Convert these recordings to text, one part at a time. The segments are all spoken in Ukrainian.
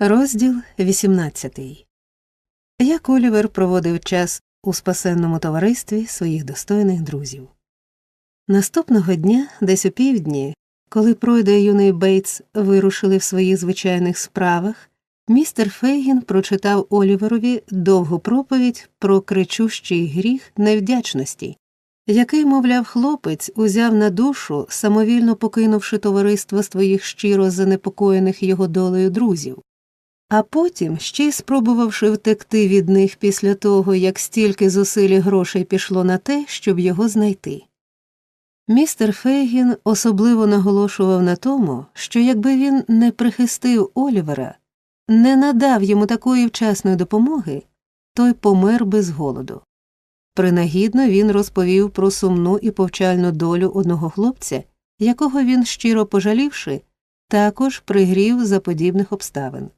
Розділ 18 Як Олівер проводив час у спасенному товаристві своїх достойних друзів. Наступного дня, десь у півдні, коли пройде юний Бейтс вирушили в своїх звичайних справах, містер Фейгін прочитав Оліверові довгу проповідь про кричущий гріх невдячності, який, мовляв, хлопець узяв на душу, самовільно покинувши товариство своїх щиро занепокоєних його долею друзів. А потім, ще й спробувавши втекти від них після того, як стільки зусиль грошей пішло на те, щоб його знайти. Містер Фейгін особливо наголошував на тому, що якби він не прихистив Олівера, не надав йому такої вчасної допомоги, той помер би з голоду. Принагідно він розповів про сумну і повчальну долю одного хлопця, якого він, щиро пожалівши, також пригрів за подібних обставин.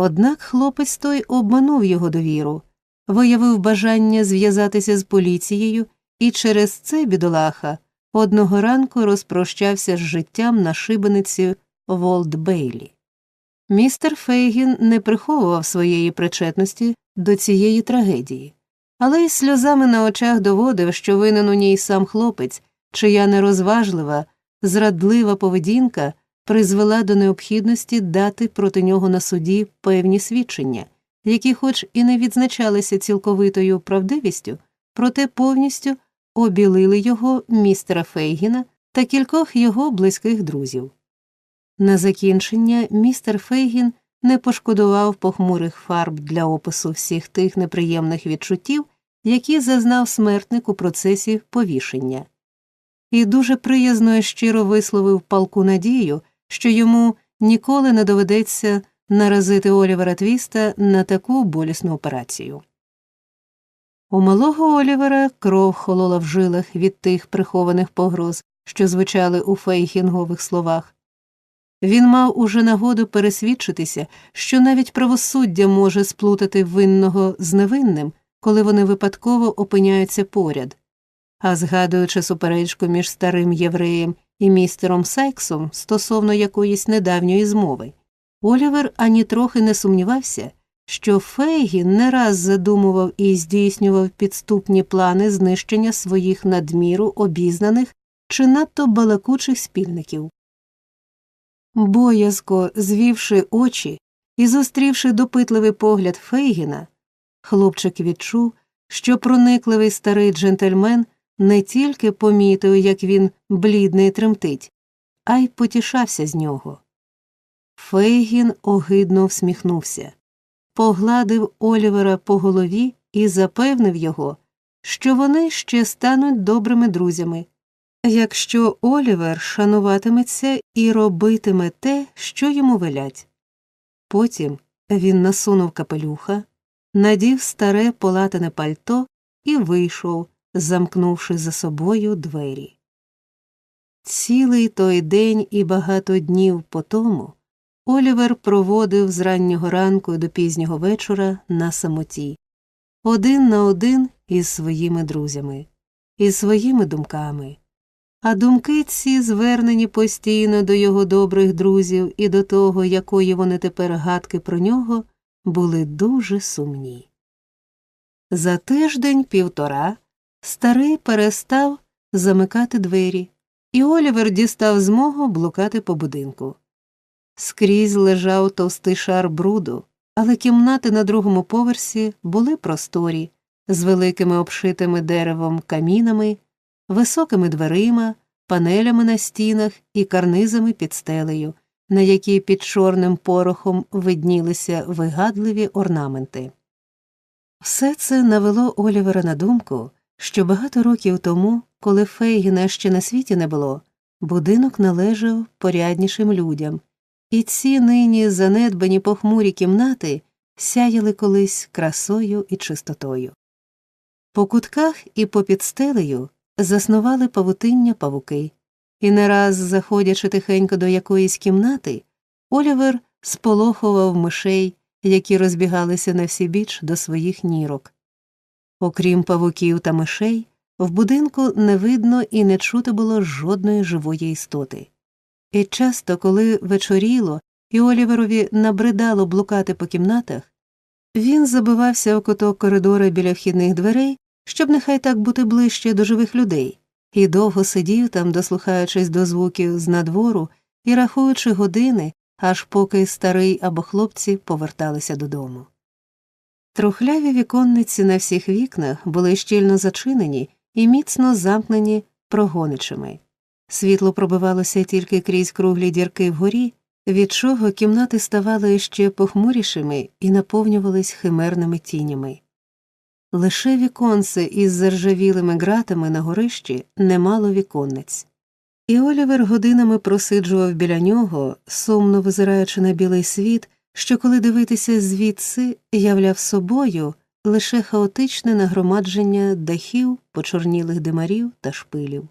Однак хлопець той обманув його довіру, виявив бажання зв'язатися з поліцією і через це бідолаха одного ранку розпрощався з життям на шибениці Волт Бейлі. Містер Фейгін не приховував своєї причетності до цієї трагедії, але й сльозами на очах доводив, що винен у ній сам хлопець, чия нерозважлива, зрадлива поведінка призвела до необхідності дати проти нього на суді певні свідчення, які, хоч і не відзначалися цілковитою правдивістю, проте повністю обілили його містера Фейгіна та кількох його близьких друзів. На закінчення містер Фейгін не пошкодував похмурих фарб для опису всіх тих неприємних відчуттів, які зазнав смертник у процесі повішення, і дуже приязно і щиро висловив палку надію, що йому ніколи не доведеться наразити Олівера Твіста на таку болісну операцію. У малого Олівера кров холола в жилах від тих прихованих погроз, що звучали у фейхінгових словах. Він мав уже нагоду пересвідчитися, що навіть правосуддя може сплутати винного з невинним, коли вони випадково опиняються поряд. А згадуючи суперечку між старим євреєм і містером Сайксом стосовно якоїсь недавньої змови, Олівер ані трохи не сумнівався, що Фейгін не раз задумував і здійснював підступні плани знищення своїх надміру обізнаних чи надто балакучих спільників. Боязко звівши очі і зустрівши допитливий погляд Фейгіна, хлопчик відчув, що проникливий старий джентльмен не тільки помітив, як він блідний тремтить, а й потішався з нього. Фейгін огидно всміхнувся, погладив Олівера по голові і запевнив його, що вони ще стануть добрими друзями, якщо Олівер шануватиметься і робитиме те, що йому велять. Потім він насунув капелюха, надів старе полатане пальто і вийшов, замкнувши за собою двері. Цілий той день і багато днів по тому Олівер проводив з раннього ранку до пізнього вечора на самоті, один на один із своїми друзями, із своїми думками. А думки ці звернені постійно до його добрих друзів і до того, якої вони тепер гадки про нього, були дуже сумні. За тиждень півтора старий перестав замикати двері, і Олівер дістав змогу блукати по будинку. Скрізь лежав товстий шар бруду, але кімнати на другому поверсі були просторі, з великими обшитими деревом камінами, високими дверима, панелями на стінах і карнизами під стелею, на які під чорним порохом виднілися вигадливі орнаменти. Все це навело Олівера на думку, що багато років тому, коли Фейгіна ще на світі не було, будинок належав поряднішим людям, і ці нині занедбані похмурі кімнати сяяли колись красою і чистотою. По кутках і попід стелею заснували павутиння павуки, і не раз, заходячи тихенько до якоїсь кімнати, Олівер сполохував мишей, які розбігалися на всі біч до своїх нірок. Окрім павуків та мишей, в будинку не видно і не чути було жодної живої істоти. І часто, коли вечоріло і Оліверові набридало блукати по кімнатах, він забивався у куток коридора біля вхідних дверей, щоб нехай так бути ближче до живих людей, і довго сидів там, дослухаючись до звуків з надвору і рахуючи години, аж поки старий або хлопці поверталися додому. Трухляві віконниці на всіх вікнах були щільно зачинені і міцно замкнені прогоничами. Світло пробивалося тільки крізь круглі дірки вгорі, від чого кімнати ставали ще похмурішими і наповнювались химерними тінями. Лише віконце із заржавілими ґратами на горищі не мало віконниць. І Олівер годинами просиджував біля нього, сумно визираючи на білий світ, що, коли дивитися звідси, являв собою лише хаотичне нагромадження дахів, почорнілих димарів та шпилів.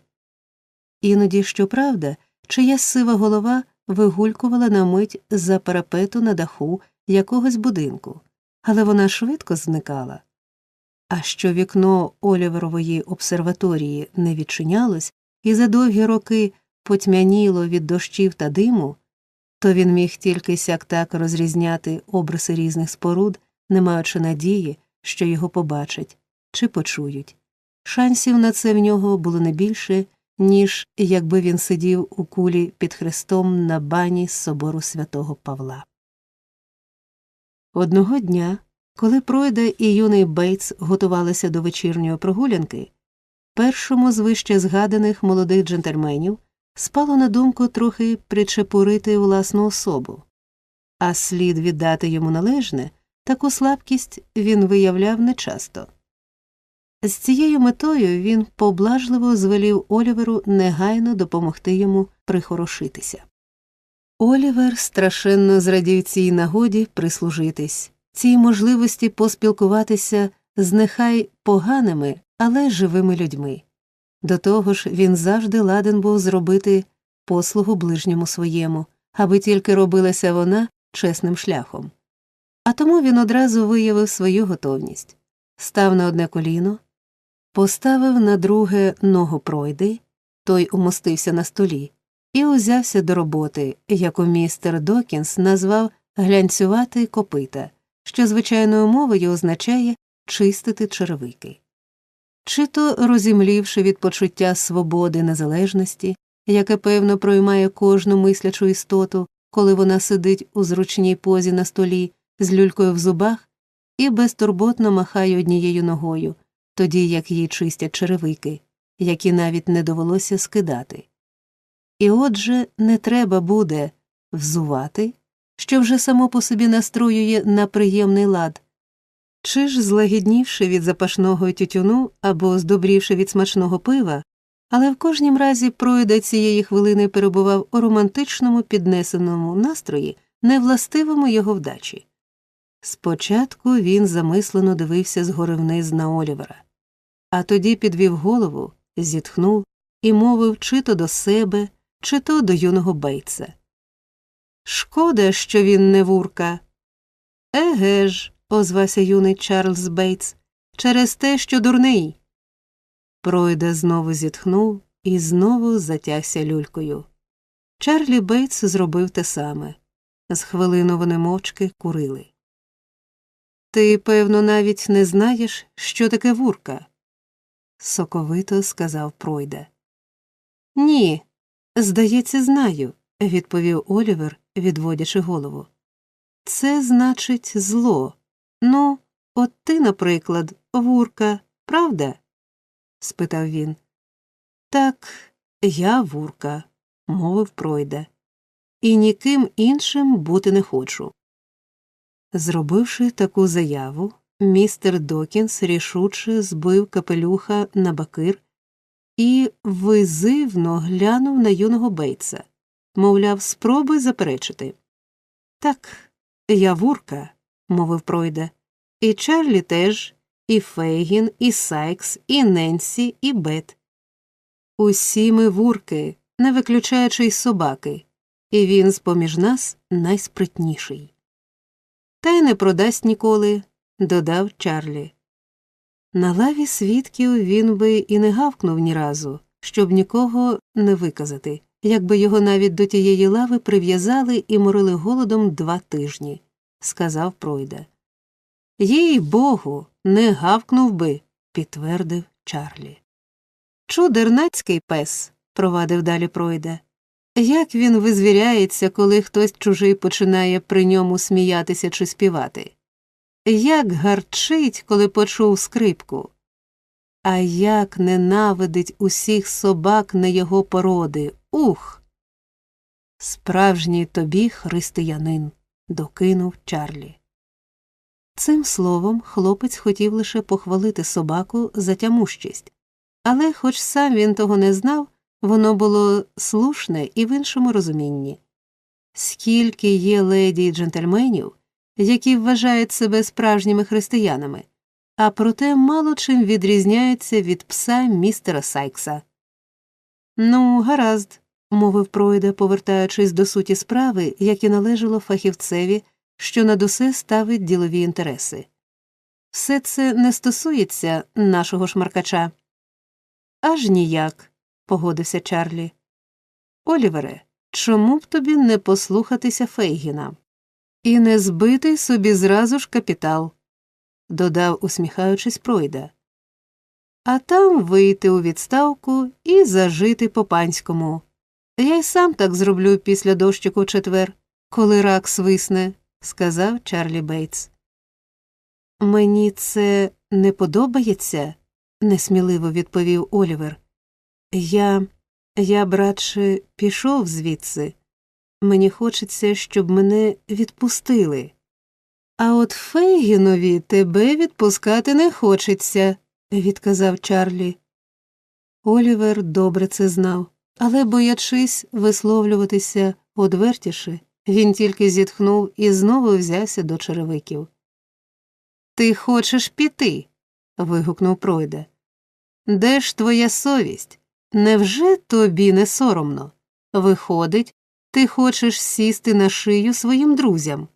Іноді, щоправда, чиясь сива голова вигулькувала на мить за парапету на даху якогось будинку, але вона швидко зникала. А що вікно Оліверової обсерваторії не відчинялось і за довгі роки потьмяніло від дощів та диму, то він міг тільки сяк так розрізняти обриси різних споруд, не маючи надії, що його побачать чи почують. Шансів на це в нього було не більше, ніж якби він сидів у кулі під хрестом на бані собору святого Павла. Одного дня, коли Пройда і юний Бейтс готувалися до вечірньої прогулянки, першому з вище згаданих молодих джентльменів спало на думку трохи причепурити власну особу, а слід віддати йому належне, таку слабкість він виявляв нечасто. З цією метою він поблажливо звелів Оліверу негайно допомогти йому прихорошитися. Олівер страшенно зрадів цій нагоді прислужитись, цій можливості поспілкуватися з нехай поганими, але живими людьми. До того ж, він завжди ладен був зробити послугу ближньому своєму, аби тільки робилася вона чесним шляхом. А тому він одразу виявив свою готовність став на одне коліно, поставив на друге ногу пройди, той умостився на столі, і узявся до роботи, яку містер Докінс назвав глянцювати копита, що звичайною мовою означає чистити черевики. Чи то розімлівши від почуття свободи незалежності, яке певно проймає кожну мислячу істоту, коли вона сидить у зручній позі на столі з люлькою в зубах і безтурботно махає однією ногою, тоді як їй чистять черевики, які навіть не довелося скидати. І отже не треба буде взувати, що вже само по собі настроює на приємний лад, чи ж злагіднівши від запашного тютюну або здобрівши від смачного пива, але в кожнім разі пройда цієї хвилини перебував у романтичному піднесеному настрої, невластивому його вдачі. Спочатку він замислено дивився згори вниз на Олівера, а тоді підвів голову, зітхнув і мовив чи то до себе, чи то до юного бейтса. Шкода, що він не вурка. Еге ж, озвався юний Чарльз Бейтс, через те, що дурний. Пройда знову зітхнув і знову затягся люлькою. Чарлі Бейтс зробив те саме. З хвилину вони мовчки курили. Ти, певно, навіть не знаєш, що таке вурка, соковито сказав Пройда. Ні, здається, знаю, відповів Олівер, відводячи голову. Це значить зло. Ну, от ти, наприклад, вурка, правда? спитав він. Так, я вурка, мовив Пройда, і ніким іншим бути не хочу. Зробивши таку заяву, містер Докінс рішуче збив капелюха на бакир і визивно глянув на юного Бейтса, мовляв, спробуй заперечити. Так, я вурка, мовив Пройда, і Чарлі теж, і Фейгін, і Сайкс, і Ненсі, і Бет. Усі ми вурки, не виключаючи й собаки, і він з поміж нас найспритніший. Та й не продасть ніколи, додав Чарлі. На лаві свідків він би і не гавкнув ні разу, щоб нікого не виказати, якби його навіть до тієї лави прив'язали і морили голодом два тижні, сказав Пройда. Їй богу, не гавкнув би, підтвердив Чарлі. Чудернацький пес, провадив далі Пройда. Як він визвіряється, коли хтось чужий починає при ньому сміятися чи співати? Як гарчить, коли почув скрипку? А як ненавидить усіх собак на його породи. Ух. Справжній тобі християнин, докинув Чарлі. Цим словом хлопець хотів лише похвалити собаку за тямущість, але, хоч сам він того не знав, воно було слушне і в іншому розумінні. Скільки є леді й джентльменів, які вважають себе справжніми християнами, а проте мало чим відрізняються від пса містера Сайкса. Ну, гаразд, мовив Пройде, повертаючись до суті справи, як і належало фахівцеві, що над усе ставить ділові інтереси. Все це не стосується нашого шмаркача. Аж ніяк, погодився Чарлі. Олівере, чому б тобі не послухатися Фейгіна? І не збити собі зразу ж капітал, додав, усміхаючись, Пройда. А там вийти у відставку і зажити по панському. Я й сам так зроблю після дощику в четвер, коли рак свисне, сказав Чарлі Бейтс. Мені це не подобається, несміливо відповів Олівер. Я, я, братше, пішов звідси. Мені хочеться, щоб мене відпустили. А от Фейгінові тебе відпускати не хочеться, відказав Чарлі. Олівер добре це знав, але, боячись висловлюватися одвертіше, він тільки зітхнув і знову взявся до черевиків. Ти хочеш піти? вигукнув Пройде. Де ж твоя совість? Невже тобі не соромно? Виходить, ти хочеш сісти на шию своїм друзям.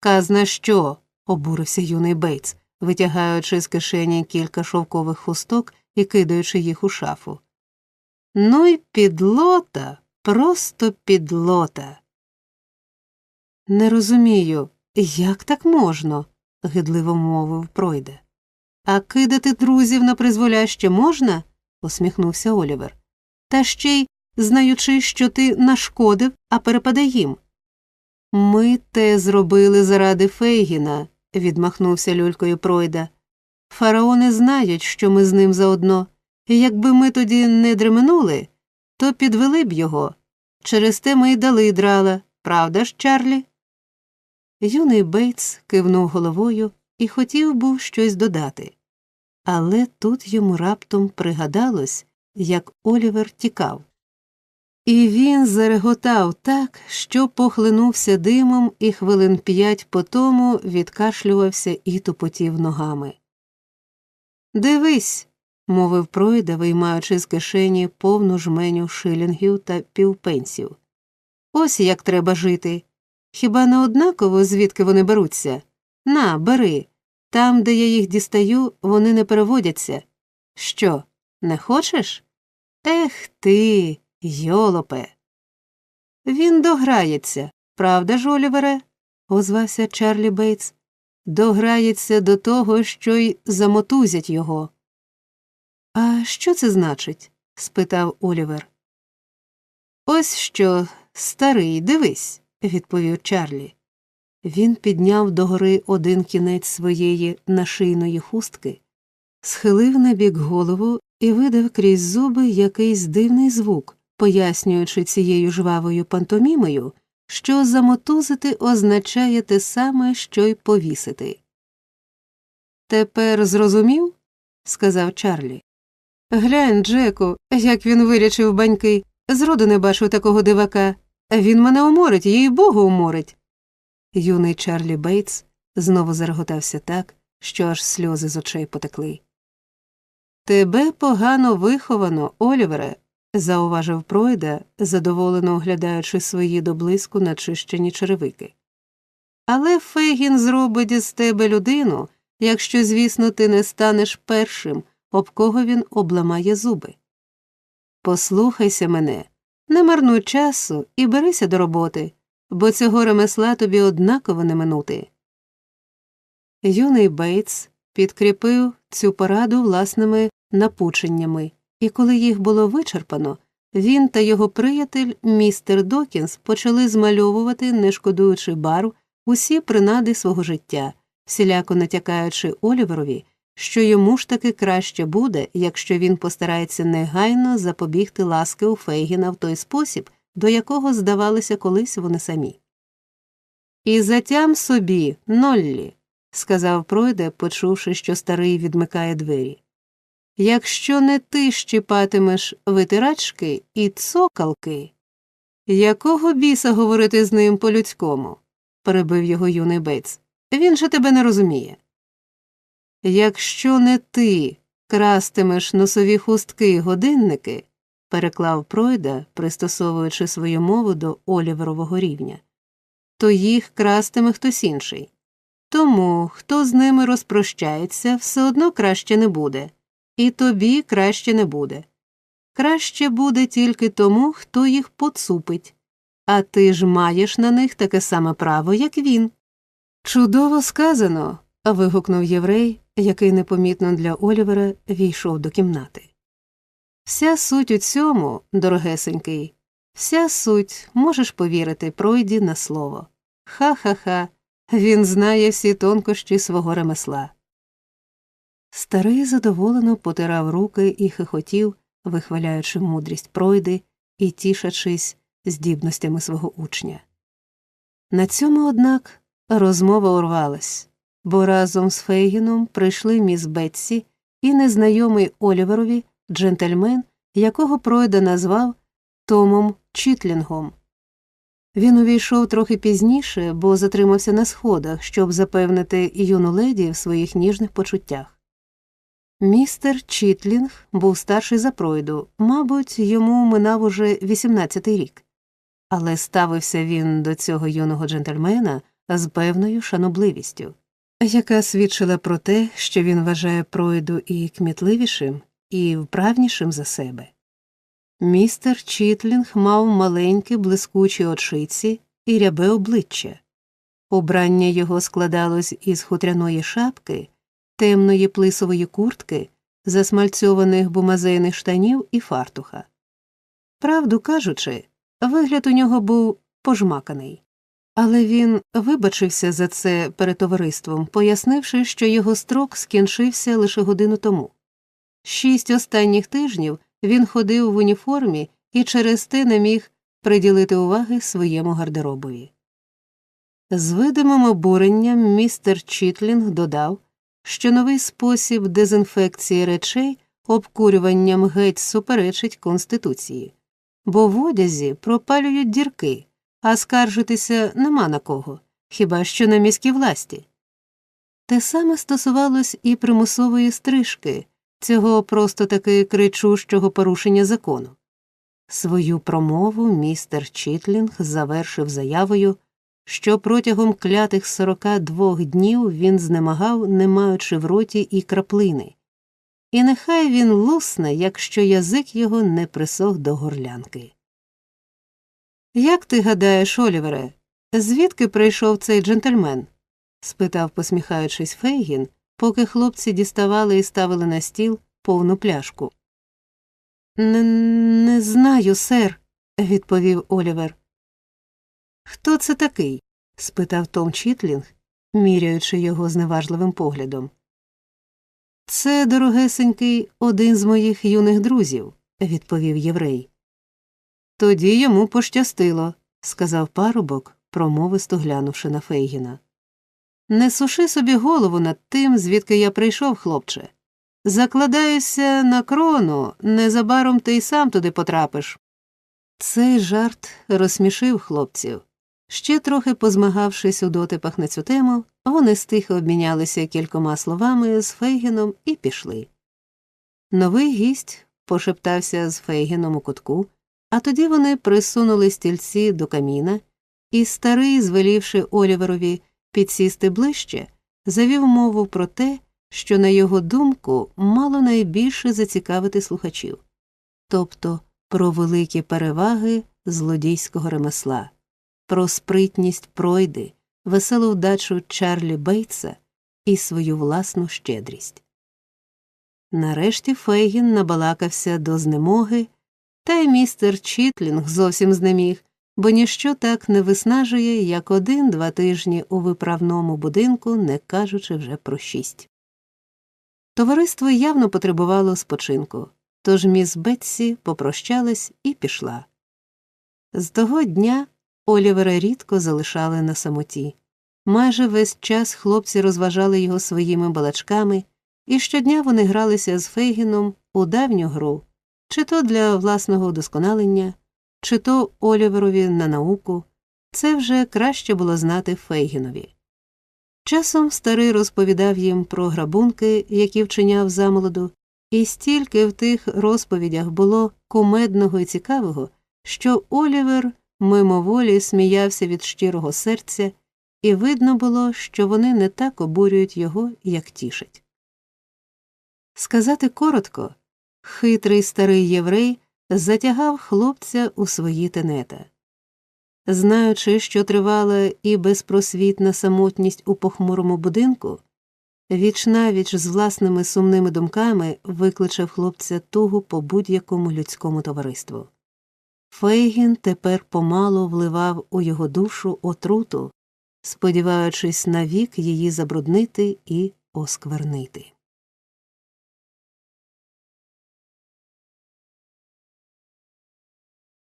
Казна що? обурився юний Бейтс, витягаючи з кишені кілька шовкових хусток і кидаючи їх у шафу. Ну й підлота, просто підлота. Не розумію, як так можна, гидливо мовив Пройде. А кидати друзів на призволяще можна? посміхнувся Олівер. Та ще й знаючи, що ти нашкодив, а перепаде їм. Ми те зробили заради Фейгіна, відмахнувся люлькою Пройда. Фараони знають, що ми з ним заодно, якби ми тоді не дременули, то підвели б його. Через те ми й дали драла, правда ж, Чарлі? Юний Бейтс кивнув головою і хотів був щось додати. Але тут йому раптом пригадалось, як Олівер тікав. І він зареготав так, що похлинувся димом і хвилин п'ять по тому відкашлювався і тупотів ногами. Дивись, мовив Пройда, виймаючи з кишені повну жменю шилінгів та півпенсів. Ось як треба жити. Хіба не однаково, звідки вони беруться? На, бери. Там, де я їх дістаю, вони не переводяться. Що, не хочеш? Ех ти, йолопе. Він дограється, правда ж, Олівере? озвався Чарлі Бейтс. Дограється до того, що й замотузять його. А що це значить? спитав Олівер. Ось що, старий, дивись, відповів Чарлі. Він підняв догори один кінець своєї нашийної хустки, схилив на бік голову і видав крізь зуби якийсь дивний звук, пояснюючи цією жвавою пантомімою, що замотузити означає те саме, що й повісити. Тепер зрозумів? сказав Чарлі. Глянь, Джеку, як він вирячив баньки. Зроду не бачив такого дивака. Він мене уморить, їй богу уморить. Юний Чарлі Бейтс знову зареготався так, що аж сльози з очей потекли. Тебе погано виховано, Олівере, зауважив Пройда, задоволено оглядаючи свої до блиску начищені черевики. Але Фейгін зробить з тебе людину, якщо, звісно, ти не станеш першим, об кого він обламає зуби. Послухайся мене, Не марнуй часу і берися до роботи, бо цього ремесла тобі однаково не минути. Юний Бейтс підкріпив цю пораду власними напученнями, і коли їх було вичерпано, він та його приятель, містер Докінс, почали змальовувати, не шкодуючи барв, усі принади свого життя, всіляко натякаючи Оліверові, що йому ж таки краще буде, якщо він постарається негайно запобігти ласки у Фейгіна в той спосіб, до якого здавалися колись вони самі. І затям собі, Ноллі, сказав Пройде, почувши, що старий відмикає двері. Якщо не ти щіпатимеш витирачки і цокалки, якого біса говорити з ним по людському? перебив його юний Бейтс. Він же тебе не розуміє. Якщо не ти крастимеш носові хустки й годинники, переклав Пройда, пристосовуючи свою мову до Оліверового рівня, то їх крастиме хтось інший. Тому, хто з ними розпрощається, все одно краще не буде, і тобі краще не буде. Краще буде тільки тому, хто їх поцупить, а ти ж маєш на них таке саме право, як він. Чудово сказано. вигукнув єврей, який непомітно для Олівера війшов до кімнати. Вся суть у цьому, дорогесенький, вся суть, можеш повірити, пройді на слово. Ха ха ха. Він знає всі тонкощі свого ремесла. Старий задоволено потирав руки і хихотів, вихваляючи мудрість пройди і тішачись здібностями свого учня. На цьому, однак, розмова урвалась, бо разом з Фейгіном прийшли міс Бетсі і незнайомий Оліверові джентльмен, якого пройда назвав Томом Чітлінгом. Він увійшов трохи пізніше, бо затримався на сходах, щоб запевнити юну леді в своїх ніжних почуттях. Містер Чітлінг був старший за пройду, мабуть, йому минав уже 18-й рік, але ставився він до цього юного джентльмена з певною шанобливістю, яка свідчила про те, що він вважає пройду і кмітливішим, і вправнішим за себе. Містер Чітлінг мав маленькі блискучі очиці і рябе обличчя. Убрання його складалось із хутряної шапки, темної плисової куртки, засмальцьованих бумазейних штанів і фартуха. Правду кажучи, вигляд у нього був пожмаканий, але він вибачився за це перед товариством, пояснивши, що його строк скінчився лише годину тому. Шість останніх тижнів він ходив в уніформі і через те не міг приділити уваги своєму гардеробові. З видимим обуренням містер Чітлінг додав, що новий спосіб дезінфекції речей обкурюванням геть суперечить Конституції, бо в одязі пропалюють дірки, а скаржитися нема на кого, хіба що на міській власті. Те саме стосувалось і примусової стрижки цього просто таки кричущого порушення закону. Свою промову містер Чітлінг завершив заявою, що протягом клятих 42 днів він знемагав, не маючи в роті і краплини, і нехай він лусне, якщо язик його не присох до горлянки. Як ти гадаєш, Олівере, звідки прийшов цей джентльмен? спитав, посміхаючись, Фейгін, поки хлопці діставали і ставили на стіл повну пляшку. Не, не знаю, сер, відповів Олівер. Хто це такий? спитав Том Чітлінг, міряючи його зневажливим поглядом. Це, дорогесенький, один з моїх юних друзів, відповів єврей. Тоді йому пощастило, сказав парубок, промовисто глянувши на Фейгіна. Не суши собі голову над тим, звідки я прийшов, хлопче. Закладаюся на крону, незабаром ти й сам туди потрапиш. Цей жарт розсмішив хлопців. Ще трохи позмагавшись у дотипах на цю тему, вони стихо обмінялися кількома словами з Фейгіном і пішли. Новий гість пошептався з Фейгіном у кутку, а тоді вони присунули стільці до каміна, і старий, звелівши Оліверові підсісти ближче, завів мову про те, що, на його думку, мало найбільше зацікавити слухачів, тобто про великі переваги злодійського ремесла, про спритність пройди, веселу вдачу Чарлі Бейтса і свою власну щедрість. Нарешті Фейгін набалакався до знемоги, та й містер Чітлінг зовсім знеміг, бо ніщо так не виснажує, як один-два тижні у виправному будинку, не кажучи вже про шість. Товариство явно потребувало спочинку, тож міс Бетсі попрощалась і пішла. З того дня Олівера рідко залишали на самоті. Майже весь час хлопці розважали його своїми балачками, і щодня вони гралися з Фейгіном у давню гру, чи то для власного удосконалення, чи то Оліверові на науку. Це вже краще було знати Фейгінові. Часом старий розповідав їм про грабунки, які вчиняв замолоду, і стільки в тих розповідях було кумедного і цікавого, що Олівер мимоволі сміявся від щирого серця, і видно було, що вони не так обурюють його, як тішать. Сказати коротко, хитрий старий єврей затягав хлопця у свої тенета. Знаючи, що тривала і безпросвітна самотність у похмурому будинку, вічнавіч з власними сумними думками викличав хлопця тугу по будь-якому людському товариству. Фейгін тепер помалу вливав у його душу отруту, сподіваючись навік її забруднити і осквернити.